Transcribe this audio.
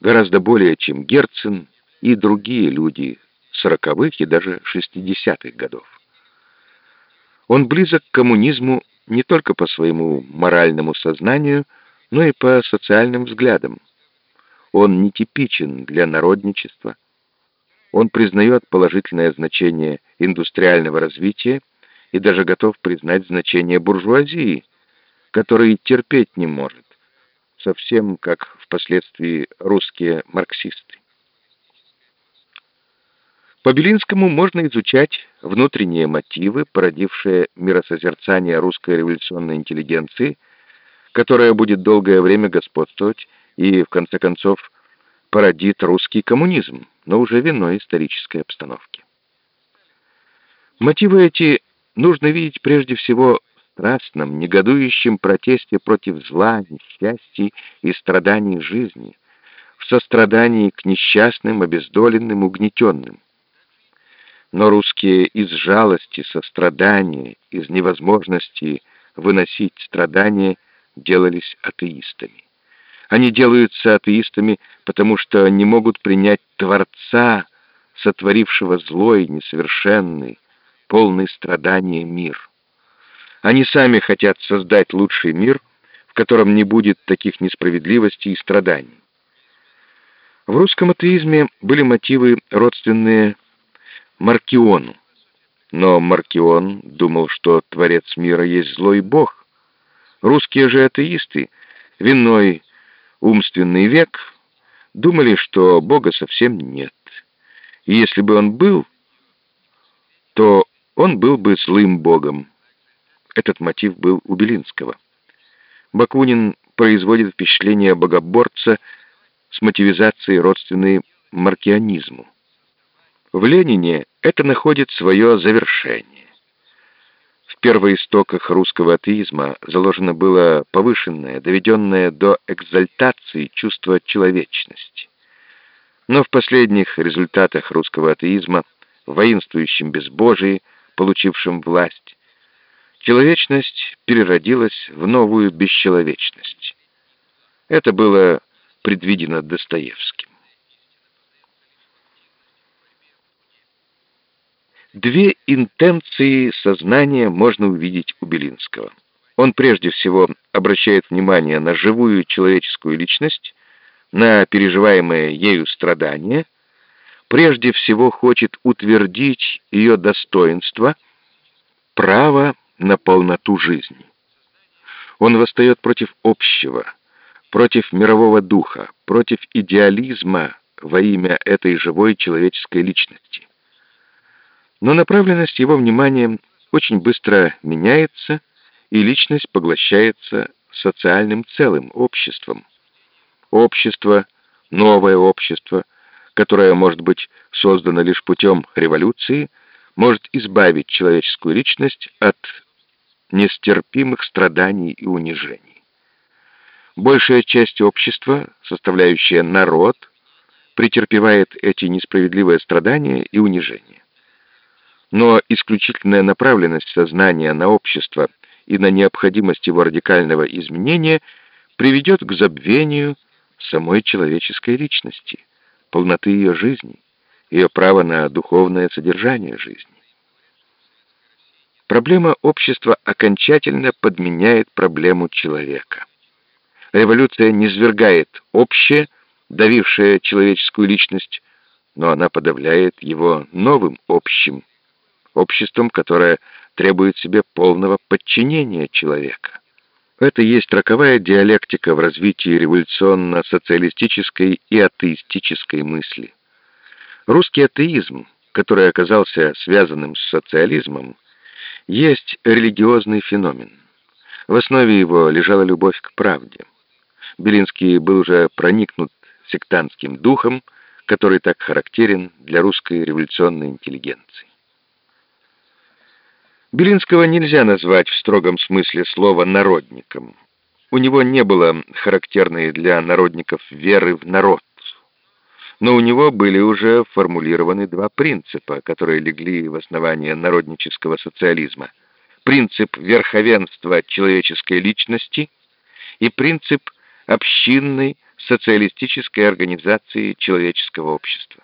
гораздо более, чем Герцен и другие люди сороковых и даже шестидесятых годов. Он близок к коммунизму не только по своему моральному сознанию, но и по социальным взглядам. Он нетипичен для народничества. Он признает положительное значение индустриального развития и даже готов признать значение буржуазии, который терпеть не может, совсем как впоследствии русские марксисты. По Белинскому можно изучать внутренние мотивы, породившие миросозерцание русской революционной интеллигенции, которая будет долгое время господствовать и, в конце концов, породит русский коммунизм, но уже в иной исторической обстановке. Мотивы эти нужно видеть прежде всего страстном, негодующем протесте против зла, несчастья и страданий жизни, в сострадании к несчастным, обездоленным, угнетенным но русские из жалости, сострадания, из невозможности выносить страдания делались атеистами. Они делаются атеистами, потому что не могут принять Творца, сотворившего злой, несовершенный, полный страдания мир. Они сами хотят создать лучший мир, в котором не будет таких несправедливостей и страданий. В русском атеизме были мотивы, родственные Маркиону. Но Маркион думал, что Творец мира есть злой Бог. Русские же атеисты, виной умственный век, думали, что Бога совсем нет. И если бы он был, то он был бы злым Богом. Этот мотив был у Белинского. Бакунин производит впечатление богоборца с мотивизацией родственной маркионизму. В Ленине это находит свое завершение. В первоистоках русского атеизма заложено было повышенное, доведенное до экзальтации чувство человечности. Но в последних результатах русского атеизма, воинствующем безбожии, получившем власть, человечность переродилась в новую бесчеловечность. Это было предвидено Достоевским. Две интенции сознания можно увидеть у Белинского. Он прежде всего обращает внимание на живую человеческую личность, на переживаемое ею страдания, прежде всего хочет утвердить ее достоинство, право на полноту жизни. Он восстает против общего, против мирового духа, против идеализма во имя этой живой человеческой личности. Но направленность его внимания очень быстро меняется, и личность поглощается социальным целым, обществом. Общество, новое общество, которое может быть создано лишь путем революции, может избавить человеческую личность от нестерпимых страданий и унижений. Большая часть общества, составляющая народ, претерпевает эти несправедливые страдания и унижения но исключительная направленность сознания на общество и на необходимость его радикального изменения приведет к забвению самой человеческой личности, полноты ее жизни, ее права на духовное содержание жизни. Проблема общества окончательно подменяет проблему человека. Революция не свергает общее, давившее человеческую личность, но она подавляет его новым общим, обществом, которое требует себе полного подчинения человека. Это есть роковая диалектика в развитии революционно-социалистической и атеистической мысли. Русский атеизм, который оказался связанным с социализмом, есть религиозный феномен. В основе его лежала любовь к правде. Белинский был уже проникнут сектантским духом, который так характерен для русской революционной интеллигенции. Белинского нельзя назвать в строгом смысле слова «народником». У него не было характерной для народников веры в народ. Но у него были уже формулированы два принципа, которые легли в основание народнического социализма. Принцип верховенства человеческой личности и принцип общинной социалистической организации человеческого общества.